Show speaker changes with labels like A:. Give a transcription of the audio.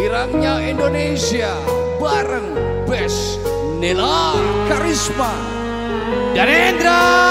A: Girangnya Indonesia bareng Best Nila Karisma. Dan Endra